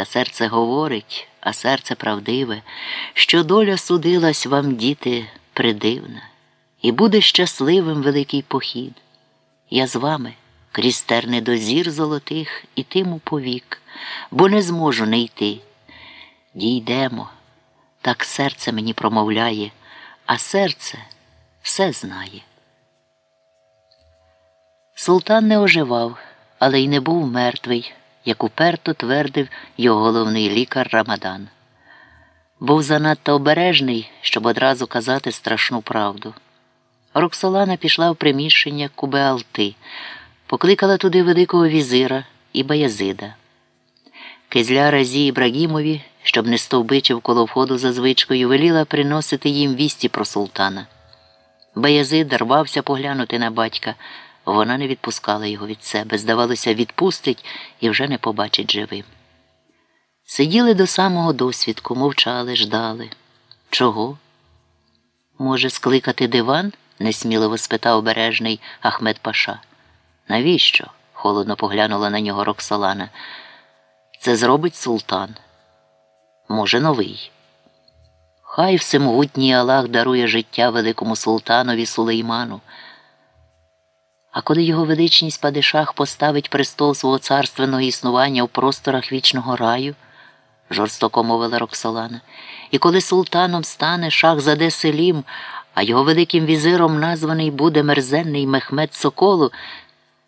Та серце говорить, а серце правдиве, що доля судилась вам, діти, придивна, і буде щасливим великий похід. Я з вами крізь терни дозір золотих ітиму повік, бо не зможу не йти. Дійдемо, так серце мені промовляє, а серце все знає. Султан не оживав, але й не був мертвий, як уперто твердив його головний лікар Рамадан. Був занадто обережний, щоб одразу казати страшну правду. Роксолана пішла в приміщення Кубеалти, покликала туди великого візира і Баязида. Кизля Разі Ібрагімові, щоб не стовбичив коло входу за звичкою, веліла приносити їм вісті про султана. Баязид рвався поглянути на батька. Вона не відпускала його від себе, здавалося, відпустить і вже не побачить живим. Сиділи до самого досвідку, мовчали, ждали. Чого? Може, скликати диван? несміливо спитав обережний Ахмед Паша. Навіщо? холодно поглянула на нього Роксолана. Це зробить султан. Може, новий. Хай всемогутній Аллах дарує життя великому султанові Сулейману. А коли його величність Падишах поставить престол свого царственного існування в просторах вічного раю, жорстоко мовила Роксолана, і коли султаном стане шах заде Селім, а його великим візиром названий буде мерзенний Мехмед Соколу,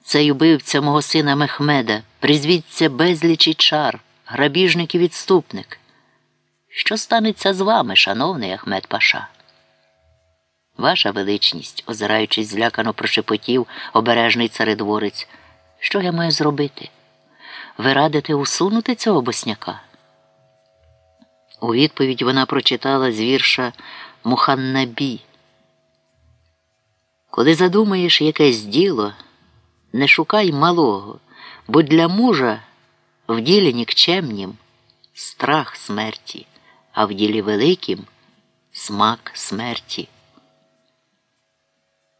цей убивця мого сина Мехмеда, призвіться безлічі чар, грабіжник і відступник. Що станеться з вами, шановний Ахмед Паша? Ваша величність, озираючись, злякано прошепотів обережний царедворець. Що я маю зробити? Ви радите усунути цього босняка? У відповідь вона прочитала з вірша Муханнабі. Коли задумаєш якесь діло, не шукай малого, бо для мужа в ділі нікчемнім страх смерті, а в ділі великим смак смерті.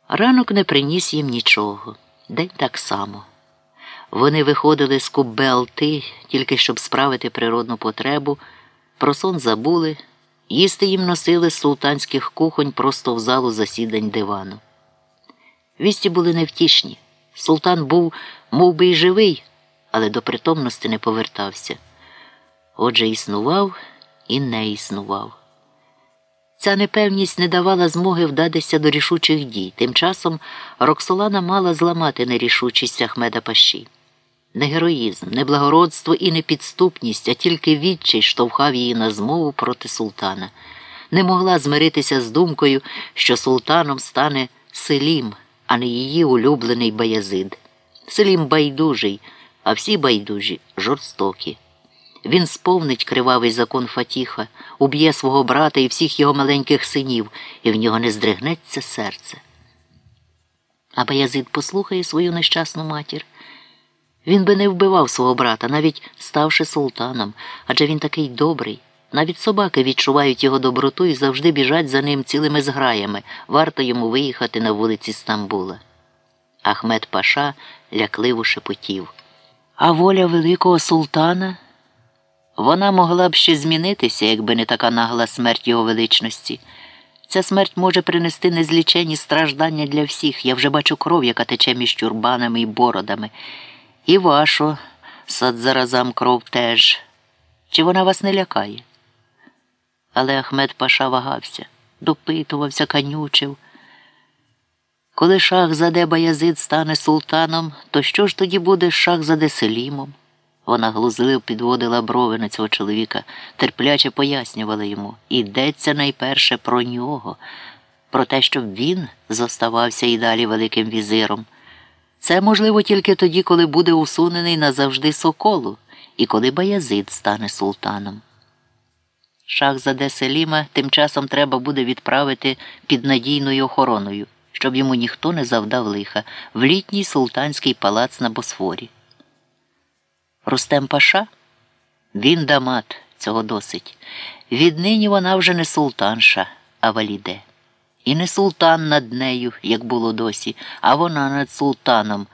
Ранок не приніс їм нічого, день так само. Вони виходили з Куббелти, тільки щоб справити природну потребу, про сон забули, їсти їм носили з султанських кухонь просто в залу засідань дивану. Вісті були невтішні. Султан був мов би, й живий, але до притомності не повертався. Отже, існував і не існував. Ця непевність не давала змоги вдатися до рішучих дій. Тим часом Роксолана мала зламати нерішучість Ахмеда Паші. Не героїзм, не благородство і не підступність, а тільки відчай штовхав її на змову проти султана. Не могла змиритися з думкою, що султаном стане Селім, а не її улюблений Баязид. Селім байдужий, а всі байдужі жорстокі. Він сповнить кривавий закон Фатіха, уб'є свого брата і всіх його маленьких синів, і в нього не здригнеться серце. А Баязид послухає свою нещасну матір. Він би не вбивав свого брата, навіть ставши султаном, адже він такий добрий. Навіть собаки відчувають його доброту і завжди біжать за ним цілими зграями, варто йому виїхати на вулиці Стамбула. Ахмед Паша лякливо шепотів. А воля великого султана. Вона могла б ще змінитися, якби не така нагла смерть його величності. Ця смерть може принести незлічені страждання для всіх. Я вже бачу кров, яка тече між тюрбанами і бородами. І вашу садзаразам кров теж. Чи вона вас не лякає? Але Ахмед Паша вагався, допитувався, канючив. Коли шах заде Баязид стане султаном, то що ж тоді буде шах заде Селімом? Вона глузливо підводила брови на цього чоловіка, терпляче пояснювала йому йдеться найперше про нього, про те, щоб він зоставався і далі великим візиром. Це можливо тільки тоді, коли буде усунений назавжди соколу і коли Баязид стане султаном. Шах заде Селіма тим часом треба буде відправити під надійною охороною, щоб йому ніхто не завдав лиха в літній султанський палац на Босфорі. Рустем Паша? Він дамат, цього досить. Віднині вона вже не султанша, а валіде. І не султан над нею, як було досі, а вона над султаном,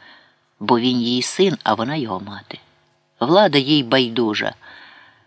бо він її син, а вона його мати. Влада їй байдужа.